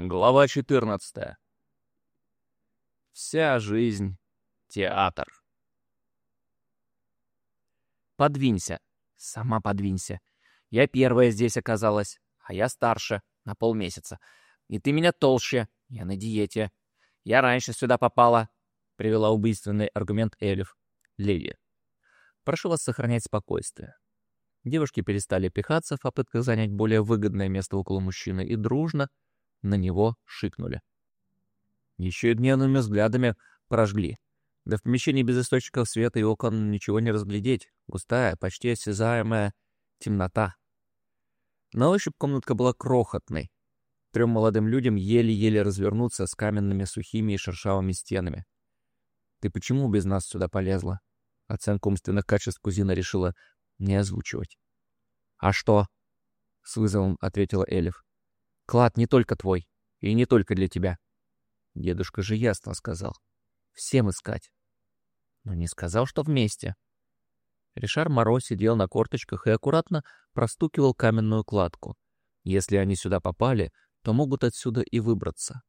Глава 14. Вся жизнь — театр. Подвинься. Сама подвинься. Я первая здесь оказалась, а я старше, на полмесяца. И ты меня толще, я на диете. Я раньше сюда попала, — привела убийственный аргумент Эльф. Леди, прошу вас сохранять спокойствие. Девушки перестали пихаться в попытках занять более выгодное место около мужчины и дружно на него шикнули. Еще и дневными взглядами прожгли. Да в помещении без источников света и окон ничего не разглядеть. Густая, почти осязаемая темнота. На ощупь комнатка была крохотной. Трем молодым людям еле-еле развернуться с каменными сухими и шершавыми стенами. «Ты почему без нас сюда полезла?» Оценку умственных качеств кузина решила не озвучивать. «А что?» — с вызовом ответила Элиф. «Клад не только твой, и не только для тебя». Дедушка же ясно сказал. «Всем искать». Но не сказал, что вместе. Ришар Моро сидел на корточках и аккуратно простукивал каменную кладку. Если они сюда попали, то могут отсюда и выбраться.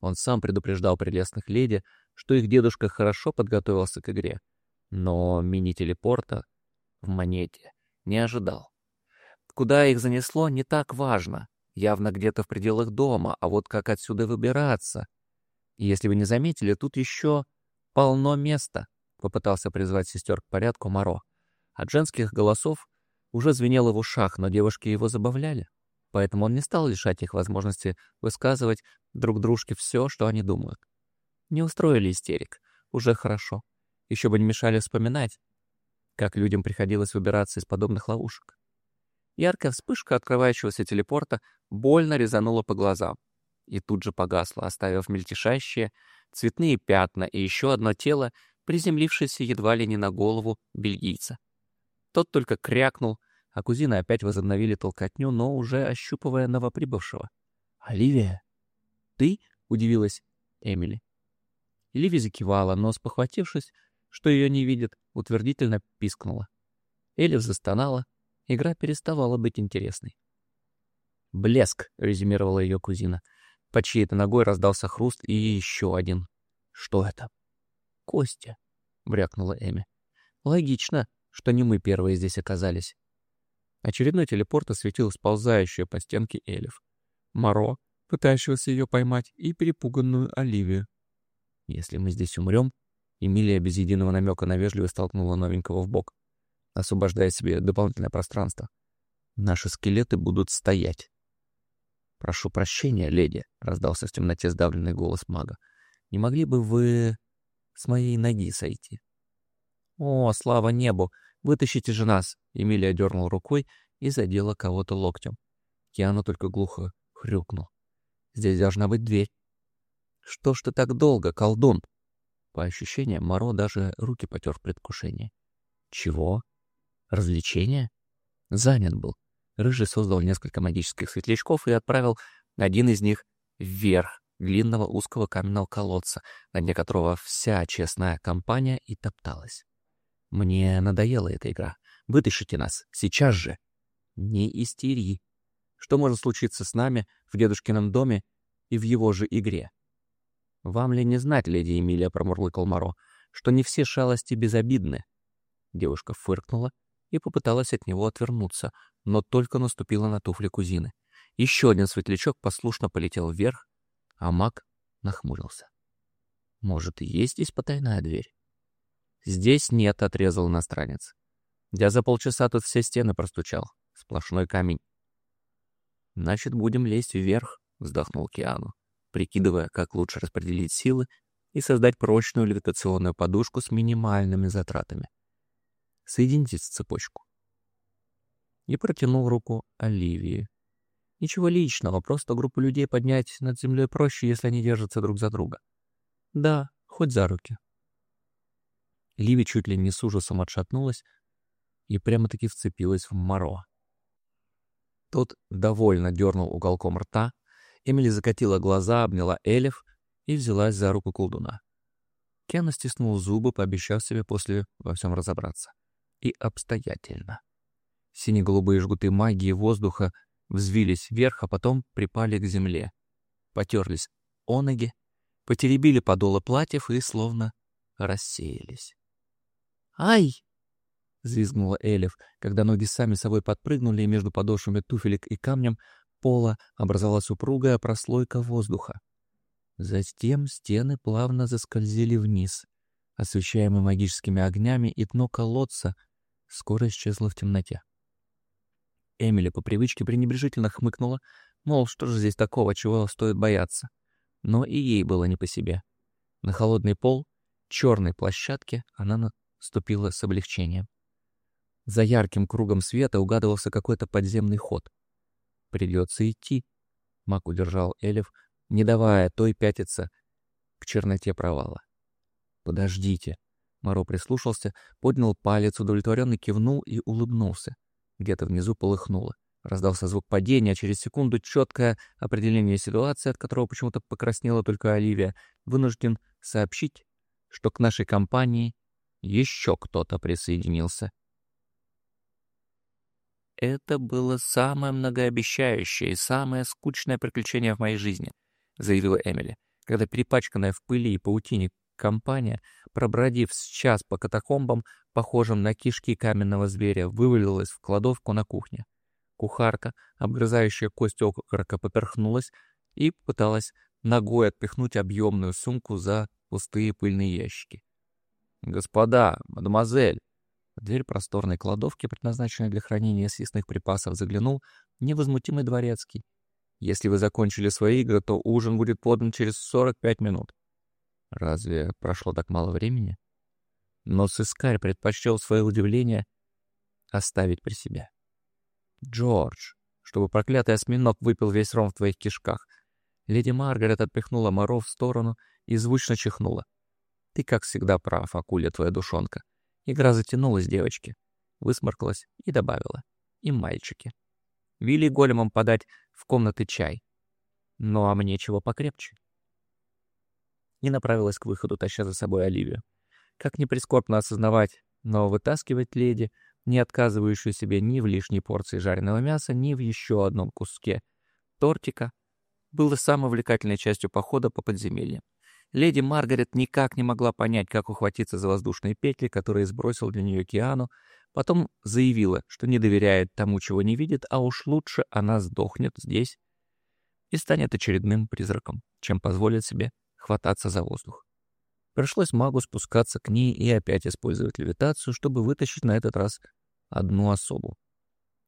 Он сам предупреждал прелестных леди, что их дедушка хорошо подготовился к игре. Но мини-телепорта в монете не ожидал. Куда их занесло, не так важно. Явно где-то в пределах дома, а вот как отсюда выбираться? Если вы не заметили, тут еще полно места, — попытался призвать сестер к порядку Моро. От женских голосов уже звенело в ушах, но девушки его забавляли. Поэтому он не стал лишать их возможности высказывать друг дружке все, что они думают. Не устроили истерик. Уже хорошо. Еще бы не мешали вспоминать, как людям приходилось выбираться из подобных ловушек. Яркая вспышка открывающегося телепорта больно резанула по глазам и тут же погасла, оставив мельтешащие цветные пятна и еще одно тело, приземлившееся едва ли не на голову бельгийца. Тот только крякнул, а кузины опять возобновили толкотню, но уже ощупывая новоприбывшего. «Оливия?» «Ты?» — удивилась Эмили. Ливи закивала, но, спохватившись, что ее не видят, утвердительно пискнула. Элиф застонала. Игра переставала быть интересной. «Блеск», — резюмировала ее кузина. Под чьей-то ногой раздался хруст и еще один. «Что это?» «Костя», — брякнула Эми. «Логично, что не мы первые здесь оказались». Очередной телепорт осветил сползающую по стенке Элиф. Моро, пытающегося ее поймать, и перепуганную Оливию. «Если мы здесь умрем, Эмилия без единого намека на вежливость столкнула новенького в бок, освобождая себе дополнительное пространство. «Наши скелеты будут стоять». «Прошу прощения, леди», — раздался в темноте сдавленный голос мага. «Не могли бы вы с моей ноги сойти?» «О, слава небу! Вытащите же нас!» Эмилия дернул рукой и задела кого-то локтем. Киану только глухо хрюкнул. «Здесь должна быть дверь». «Что ж ты так долго, колдун?» По ощущениям, Моро даже руки потер в предвкушении. Чего? Развлечение? Занят был. Рыжий создал несколько магических светлячков и отправил один из них вверх длинного узкого каменного колодца, на дне которого вся честная компания и топталась. Мне надоела эта игра. Вытащите нас, сейчас же. Не истери. Что может случиться с нами в дедушкином доме и в его же игре? «Вам ли не знать, леди Эмилия, — промурлыкал Моро, — что не все шалости безобидны?» Девушка фыркнула и попыталась от него отвернуться, но только наступила на туфли кузины. Еще один светлячок послушно полетел вверх, а маг нахмурился. «Может, и есть здесь потайная дверь?» «Здесь нет», — отрезал иностранец. «Я за полчаса тут все стены простучал. Сплошной камень». «Значит, будем лезть вверх», — вздохнул Киану прикидывая, как лучше распределить силы и создать прочную левитационную подушку с минимальными затратами. Соедините цепочку. И протянул руку Оливии. Ничего личного, просто группу людей поднять над землей проще, если они держатся друг за друга. Да, хоть за руки. Ливи чуть ли не с ужасом отшатнулась и прямо-таки вцепилась в Моро. Тот довольно дернул уголком рта, Эмили закатила глаза, обняла Элиф и взялась за руку колдуна. Кен стиснул зубы, пообещав себе после во всем разобраться. И обстоятельно. Сине-голубые жгуты магии воздуха взвились вверх, а потом припали к земле. потерлись о ноги, потеребили подолы платьев и словно рассеялись. «Ай!» — взвизгнула Элиф, когда ноги сами собой подпрыгнули, и между подошвами туфелек и камнем пола образовалась упругая прослойка воздуха. Затем стены плавно заскользили вниз, освещаемые магическими огнями, и дно колодца скоро исчезло в темноте. Эмили по привычке пренебрежительно хмыкнула, мол, что же здесь такого, чего стоит бояться. Но и ей было не по себе. На холодный пол, черной площадке, она наступила с облегчением. За ярким кругом света угадывался какой-то подземный ход. «Придется идти», — Мак удержал Элев, не давая той пятиться к черноте провала. «Подождите». Моро прислушался, поднял палец, удовлетворенно кивнул и улыбнулся. Где-то внизу полыхнуло. Раздался звук падения, а через секунду четкое определение ситуации, от которого почему-то покраснела только Оливия, вынужден сообщить, что к нашей компании еще кто-то присоединился. Это было самое многообещающее и самое скучное приключение в моей жизни, заявила Эмили, когда перепачканная в пыли и паутине компания, пробродив с час по катакомбам, похожим на кишки каменного зверя, вывалилась в кладовку на кухне. Кухарка, обгрызающая кость окорока, поперхнулась и пыталась ногой отпихнуть объемную сумку за пустые пыльные ящики. «Господа, мадемуазель!» В дверь просторной кладовки, предназначенной для хранения съестных припасов, заглянул невозмутимый дворецкий. «Если вы закончили свои игры, то ужин будет подан через 45 минут». Разве прошло так мало времени? Но сыскарь предпочел свое удивление оставить при себе. «Джордж, чтобы проклятый осьминог выпил весь ром в твоих кишках». Леди Маргарет отпихнула Моро в сторону и звучно чихнула. «Ты, как всегда, прав, акуля твоя душонка». Игра затянулась, девочки. Высморкалась и добавила. И мальчики. Вели големам подать в комнаты чай. Ну а мне чего покрепче. И направилась к выходу, таща за собой Оливию. Как не прискорбно осознавать, но вытаскивать леди, не отказывающую себе ни в лишней порции жареного мяса, ни в еще одном куске тортика, было самой увлекательной частью похода по подземельям. Леди Маргарет никак не могла понять, как ухватиться за воздушные петли, которые сбросил для нее Киану, потом заявила, что не доверяет тому, чего не видит, а уж лучше она сдохнет здесь и станет очередным призраком, чем позволит себе хвататься за воздух. Пришлось магу спускаться к ней и опять использовать левитацию, чтобы вытащить на этот раз одну особу.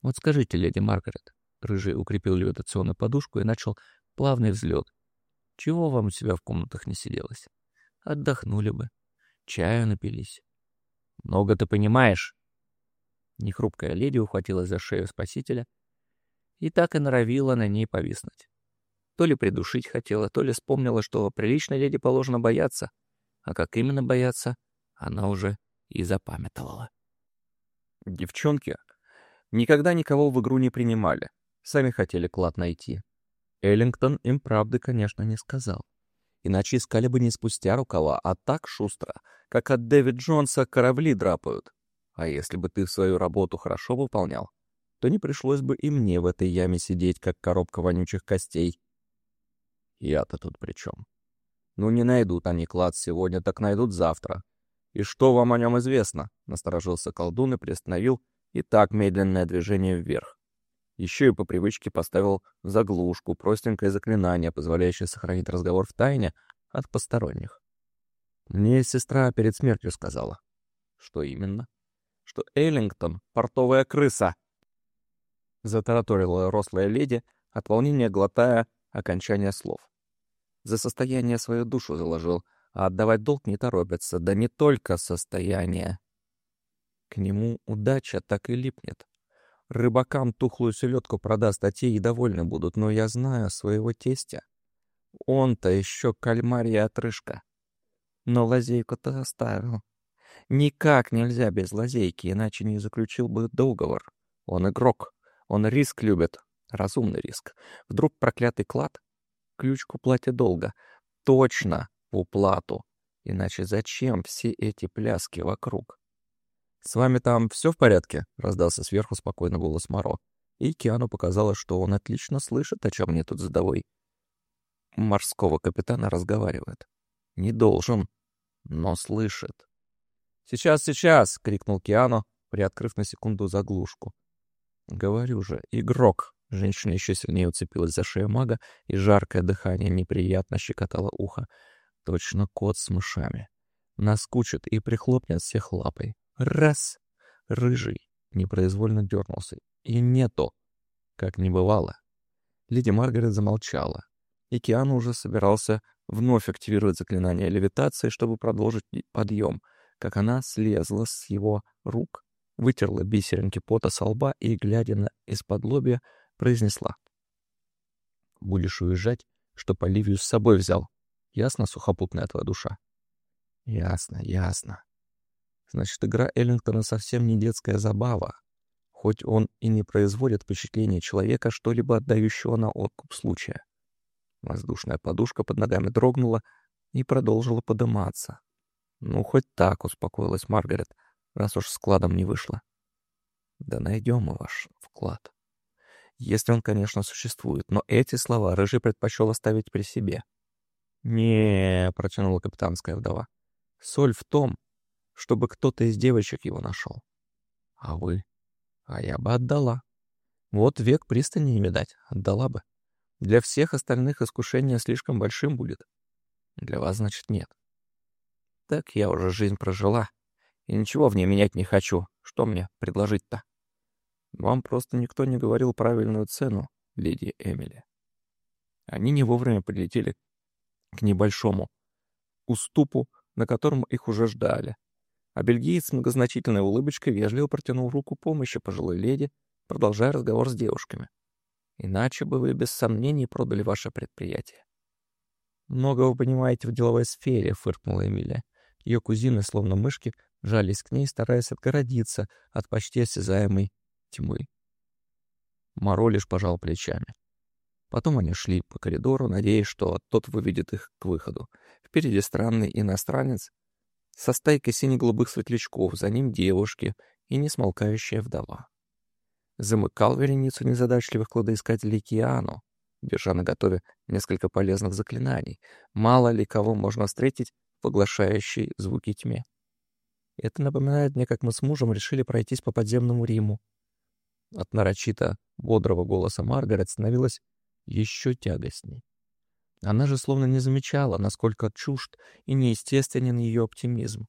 «Вот скажите, леди Маргарет», — Рыжий укрепил левитационную подушку и начал плавный взлет. «Чего вам у себя в комнатах не сиделось? Отдохнули бы, чаю напились». «Много ты понимаешь?» Нехрупкая леди ухватилась за шею спасителя и так и норовила на ней повиснуть. То ли придушить хотела, то ли вспомнила, что приличной леди положено бояться — а как именно бояться, она уже и запамятовала. Девчонки никогда никого в игру не принимали, сами хотели клад найти. Эллингтон им правды, конечно, не сказал. Иначе искали бы не спустя рукава, а так шустро, как от Дэвид Джонса корабли драпают. А если бы ты свою работу хорошо выполнял, то не пришлось бы и мне в этой яме сидеть, как коробка вонючих костей. Я-то тут при чем? Ну не найдут они клад сегодня, так найдут завтра. И что вам о нем известно? Насторожился колдун и приостановил и так медленное движение вверх. Еще и по привычке поставил заглушку, простенькое заклинание, позволяющее сохранить разговор в тайне от посторонних. Мне сестра перед смертью сказала. Что именно? Что Эллингтон — портовая крыса. Затараторила рослая леди, от волнения глотая окончание слов. За состояние свою душу заложил, а отдавать долг не торопится, да не только состояние. К нему удача так и липнет. Рыбакам тухлую селедку продаст, а те и довольны будут, но я знаю своего тестя. Он-то еще кальмарья отрыжка. Но лазейку-то оставил. Никак нельзя без лазейки, иначе не заключил бы договор. Он игрок, он риск любит, разумный риск. Вдруг проклятый клад ключ к уплате долга. Точно в уплату. Иначе зачем все эти пляски вокруг? «С вами там все в порядке?» — раздался сверху спокойно голос Моро. И Киану показалось, что он отлично слышит, о чем мне тут задовой. морского капитана разговаривает. Не должен, но слышит. «Сейчас, сейчас!» — крикнул Киану, приоткрыв на секунду заглушку. «Говорю же, игрок!» Женщина еще сильнее уцепилась за шею мага, и жаркое дыхание неприятно щекотало ухо. Точно кот с мышами. Наскучит и прихлопнет всех лапой. Раз! Рыжий непроизвольно дернулся. И не то, как не бывало. Леди Маргарет замолчала, и Киану уже собирался вновь активировать заклинание левитации, чтобы продолжить подъем, как она слезла с его рук, вытерла бисеринки пота со лба и, глядя на из-под лобья, произнесла. «Будешь уезжать, чтоб Оливию с собой взял. Ясно, сухопутная твоя душа?» «Ясно, ясно. Значит, игра Эллингтона совсем не детская забава, хоть он и не производит впечатления человека, что-либо отдающего на откуп случая. Воздушная подушка под ногами дрогнула и продолжила подыматься. «Ну, хоть так», — успокоилась Маргарет, раз уж складом не вышло. «Да найдем мы ваш вклад. Если он, конечно, существует, но эти слова Рыжий предпочел оставить при себе». «Не», — протянула капитанская вдова, — «соль в том, чтобы кто-то из девочек его нашел. А вы? А я бы отдала. Вот век пристани не видать, отдала бы. Для всех остальных искушение слишком большим будет. Для вас, значит, нет. Так я уже жизнь прожила, и ничего в ней менять не хочу. Что мне предложить-то? Вам просто никто не говорил правильную цену, леди Эмили. Они не вовремя прилетели к небольшому уступу, на котором их уже ждали. А бельгиец с многозначительной улыбочкой вежливо протянул руку помощи пожилой леди, продолжая разговор с девушками. Иначе бы вы без сомнений продали ваше предприятие. «Много вы понимаете в деловой сфере», — фыркнула Эмилия. Ее кузины, словно мышки, жались к ней, стараясь отгородиться от почти осязаемой тьмы. Моро лишь пожал плечами. Потом они шли по коридору, надеясь, что тот выведет их к выходу. Впереди странный иностранец со стайкой сине-голубых светлячков, за ним девушки и несмолкающая вдова. Замыкал вереницу незадачливых кладоискателей Киану, держа на готове несколько полезных заклинаний. Мало ли кого можно встретить в звуки тьме. Это напоминает мне, как мы с мужем решили пройтись по подземному Риму. От нарочито бодрого голоса Маргарет становилось еще тягостней. Она же словно не замечала, насколько чужд и неестественен ее оптимизм.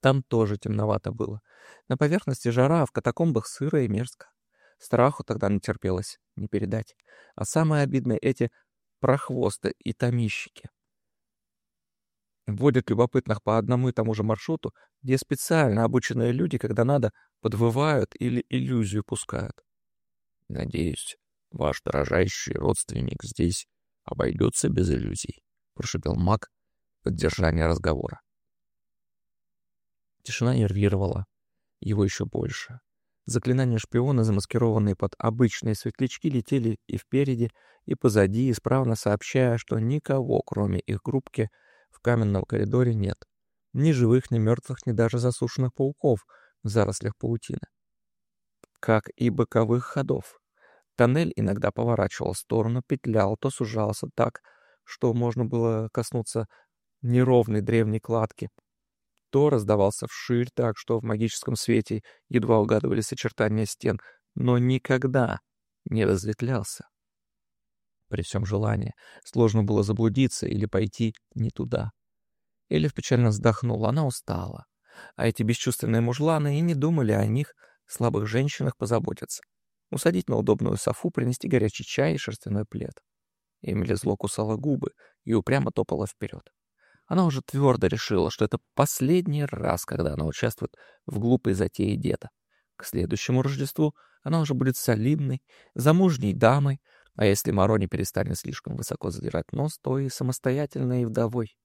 Там тоже темновато было. На поверхности жара, а в катакомбах сыро и мерзко. Страху тогда не терпелось, не передать. А самое обидное — эти прохвосты и томищики. Вводят любопытных по одному и тому же маршруту, где специально обученные люди, когда надо, подвывают или иллюзию пускают. Надеюсь, ваш дорожайший родственник здесь обойдется без иллюзий», — прошепел маг поддержание разговора. Тишина нервировала его еще больше. Заклинания шпиона, замаскированные под обычные светлячки, летели и впереди, и позади, исправно сообщая, что никого, кроме их группки, в каменном коридоре нет. Ни живых, ни мертвых, ни даже засушенных пауков в зарослях паутины. Как и боковых ходов. Тоннель иногда поворачивал в сторону, петлял, то сужался так, что можно было коснуться неровной древней кладки, то раздавался вширь так, что в магическом свете едва угадывались очертания стен, но никогда не разветвлялся. При всем желании сложно было заблудиться или пойти не туда. Эльф печально вздохнула, она устала. А эти бесчувственные мужланы и не думали о них, слабых женщинах, позаботиться усадить на удобную софу, принести горячий чай и шерстяной плед. Эмили зло кусала губы и упрямо топала вперед. Она уже твердо решила, что это последний раз, когда она участвует в глупой затее деда. К следующему Рождеству она уже будет солидной, замужней дамой, а если Маро не перестанет слишком высоко задирать нос, то и самостоятельной и вдовой.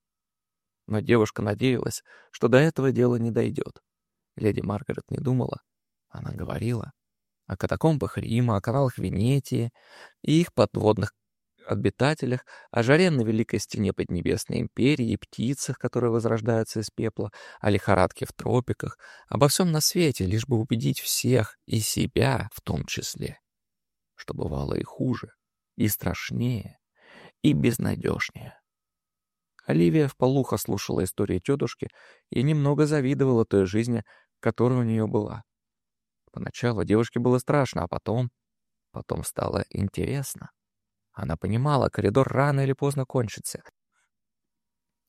Но девушка надеялась, что до этого дело не дойдет. Леди Маргарет не думала, она говорила о катакомбах Рима, о каналах Венетии и их подводных обитателях, о жаре на Великой Стене Поднебесной Империи и птицах, которые возрождаются из пепла, о лихорадке в тропиках, обо всем на свете, лишь бы убедить всех, и себя в том числе, что бывало и хуже, и страшнее, и безнадежнее. Оливия вполуха слушала истории тетушки и немного завидовала той жизни, которая у нее была. Поначалу девушке было страшно, а потом... Потом стало интересно. Она понимала, коридор рано или поздно кончится.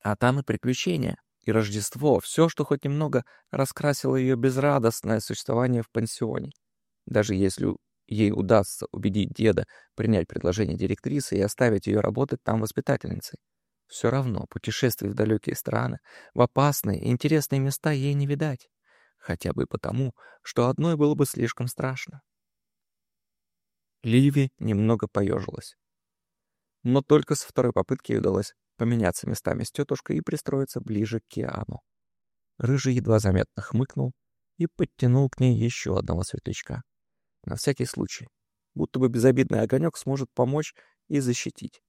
А там и приключения, и Рождество, все, что хоть немного раскрасило ее безрадостное существование в пансионе. Даже если ей удастся убедить деда принять предложение директрисы и оставить ее работать там воспитательницей. Все равно путешествий в далекие страны, в опасные и интересные места ей не видать. Хотя бы потому, что одной было бы слишком страшно. Ливи немного поежилась. Но только с второй попытки удалось поменяться местами с тетушкой и пристроиться ближе к Киану. Рыжий едва заметно хмыкнул и подтянул к ней еще одного светлячка. На всякий случай. Будто бы безобидный огонек сможет помочь и защитить.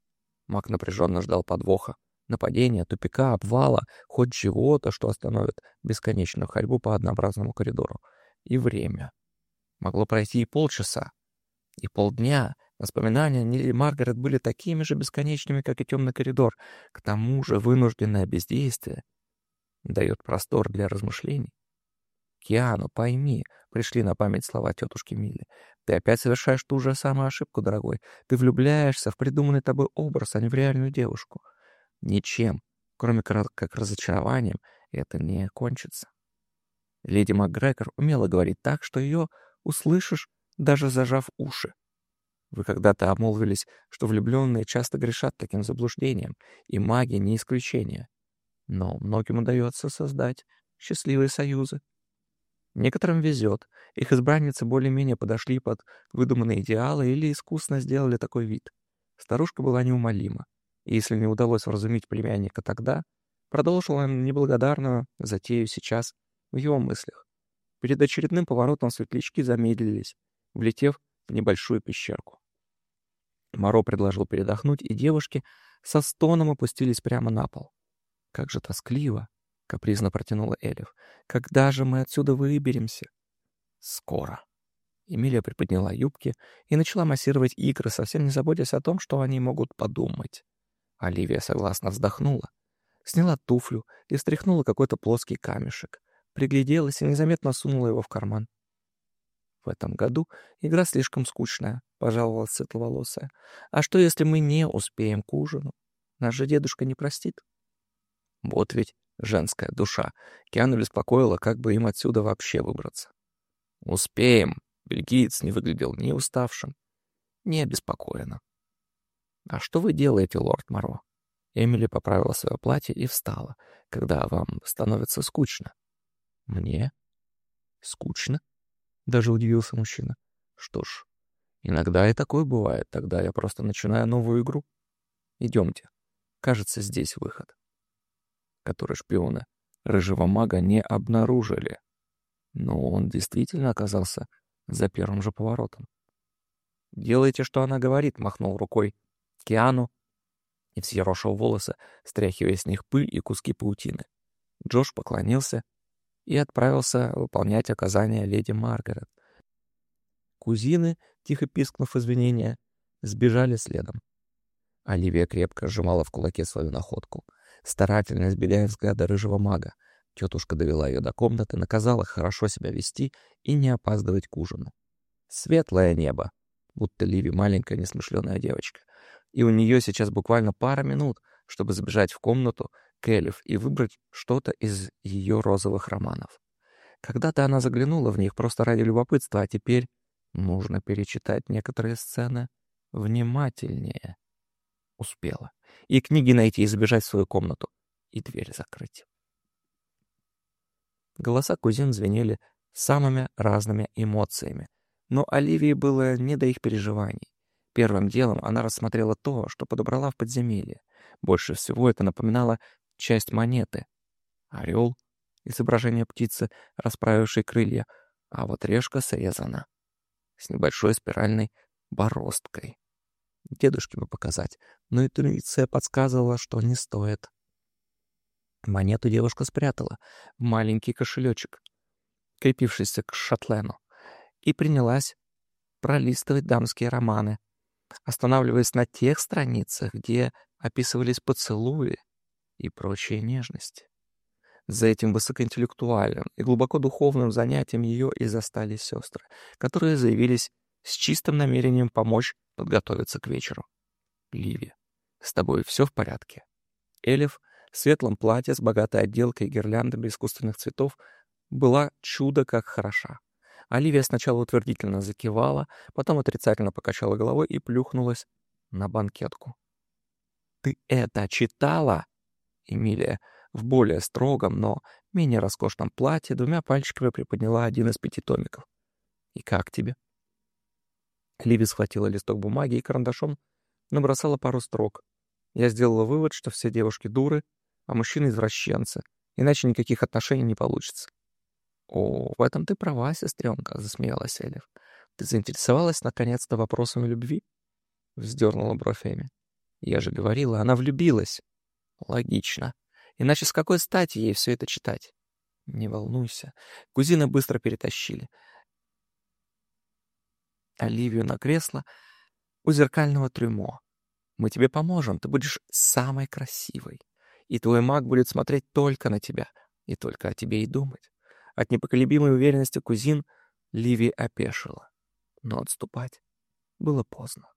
Маг напряженно ждал подвоха. Нападения, тупика, обвала, хоть чего-то, что остановит бесконечную ходьбу по однообразному коридору. И время. Могло пройти и полчаса, и полдня. Воспоминания Нилли и Маргарет были такими же бесконечными, как и темный коридор. К тому же вынужденное бездействие дает простор для размышлений. «Киану, пойми», — пришли на память слова тетушки Милли. «Ты опять совершаешь ту же самую ошибку, дорогой. Ты влюбляешься в придуманный тобой образ, а не в реальную девушку. Ничем, кроме как разочарованием, это не кончится». Леди МакГрегор умела говорить так, что ее услышишь, даже зажав уши. Вы когда-то обмолвились, что влюбленные часто грешат таким заблуждением, и маги не исключение. Но многим удается создать счастливые союзы. Некоторым везет, их избранницы более-менее подошли под выдуманные идеалы или искусно сделали такой вид. Старушка была неумолима, и если не удалось вразумить племянника тогда, продолжила неблагодарную затею сейчас в его мыслях. Перед очередным поворотом светлячки замедлились, влетев в небольшую пещерку. Моро предложил передохнуть, и девушки со стоном опустились прямо на пол. Как же тоскливо! — капризно протянула Элиф. «Когда же мы отсюда выберемся?» «Скоро». Эмилия приподняла юбки и начала массировать икры, совсем не заботясь о том, что они могут подумать. Оливия согласно вздохнула, сняла туфлю и встряхнула какой-то плоский камешек, пригляделась и незаметно сунула его в карман. «В этом году игра слишком скучная», — пожаловалась светловолосая. «А что, если мы не успеем к ужину? Наш же дедушка не простит». Вот ведь женская душа. Киану беспокоила, как бы им отсюда вообще выбраться. «Успеем!» — бельгиец не выглядел ни уставшим, ни обеспокоенным. «А что вы делаете, лорд Моро?» Эмили поправила свое платье и встала, когда вам становится скучно. «Мне? Скучно?» — даже удивился мужчина. «Что ж, иногда и такое бывает, тогда я просто начинаю новую игру. Идемте. Кажется, здесь выход» который шпионы рыжего мага не обнаружили. Но он действительно оказался за первым же поворотом. «Делайте, что она говорит», — махнул рукой Киану и взъерошил волосы, стряхивая с них пыль и куски паутины. Джош поклонился и отправился выполнять указания леди Маргарет. Кузины, тихо пискнув извинения, сбежали следом. Оливия крепко сжимала в кулаке свою находку — старательно избегая взгляда рыжего мага. Тетушка довела ее до комнаты, наказала хорошо себя вести и не опаздывать к ужину. Светлое небо, будто Ливи маленькая несмышленая девочка. И у нее сейчас буквально пара минут, чтобы забежать в комнату к Элиф и выбрать что-то из ее розовых романов. Когда-то она заглянула в них просто ради любопытства, а теперь нужно перечитать некоторые сцены внимательнее. Успела и книги найти и забежать в свою комнату, и дверь закрыть. Голоса кузин звенели самыми разными эмоциями, но Оливии было не до их переживаний. Первым делом она рассмотрела то, что подобрала в подземелье. Больше всего это напоминало часть монеты. Орел, изображение птицы, расправившей крылья, а вот решка срезана с небольшой спиральной бороздкой. Дедушке бы показать, но интуиция подсказывала, что не стоит. Монету девушка спрятала в маленький кошелечек, крепившийся к шатлену, и принялась пролистывать дамские романы, останавливаясь на тех страницах, где описывались поцелуи и прочие нежности. За этим высокоинтеллектуальным и глубоко духовным занятием ее и застали сестры, которые заявились с чистым намерением помочь подготовиться к вечеру. Ливия, с тобой все в порядке? Элиф в светлом платье с богатой отделкой и гирляндами искусственных цветов была чудо как хороша. Оливия сначала утвердительно закивала, потом отрицательно покачала головой и плюхнулась на банкетку. «Ты это читала?» Эмилия в более строгом, но менее роскошном платье двумя пальчиками приподняла один из пяти томиков. «И как тебе?» Ливи схватила листок бумаги и карандашом набросала пару строк. Я сделала вывод, что все девушки дуры, а мужчины извращенцы, иначе никаких отношений не получится. «О, в этом ты права, сестренка», — засмеялась Элиф. «Ты заинтересовалась наконец-то вопросами любви?» — вздернула бровь Эми. «Я же говорила, она влюбилась». «Логично. Иначе с какой стати ей все это читать?» «Не волнуйся. Кузины быстро перетащили. Оливию на кресло у зеркального трюмо. Мы тебе поможем, ты будешь самой красивой. И твой маг будет смотреть только на тебя, и только о тебе и думать. От непоколебимой уверенности кузин Ливи опешила. Но отступать было поздно.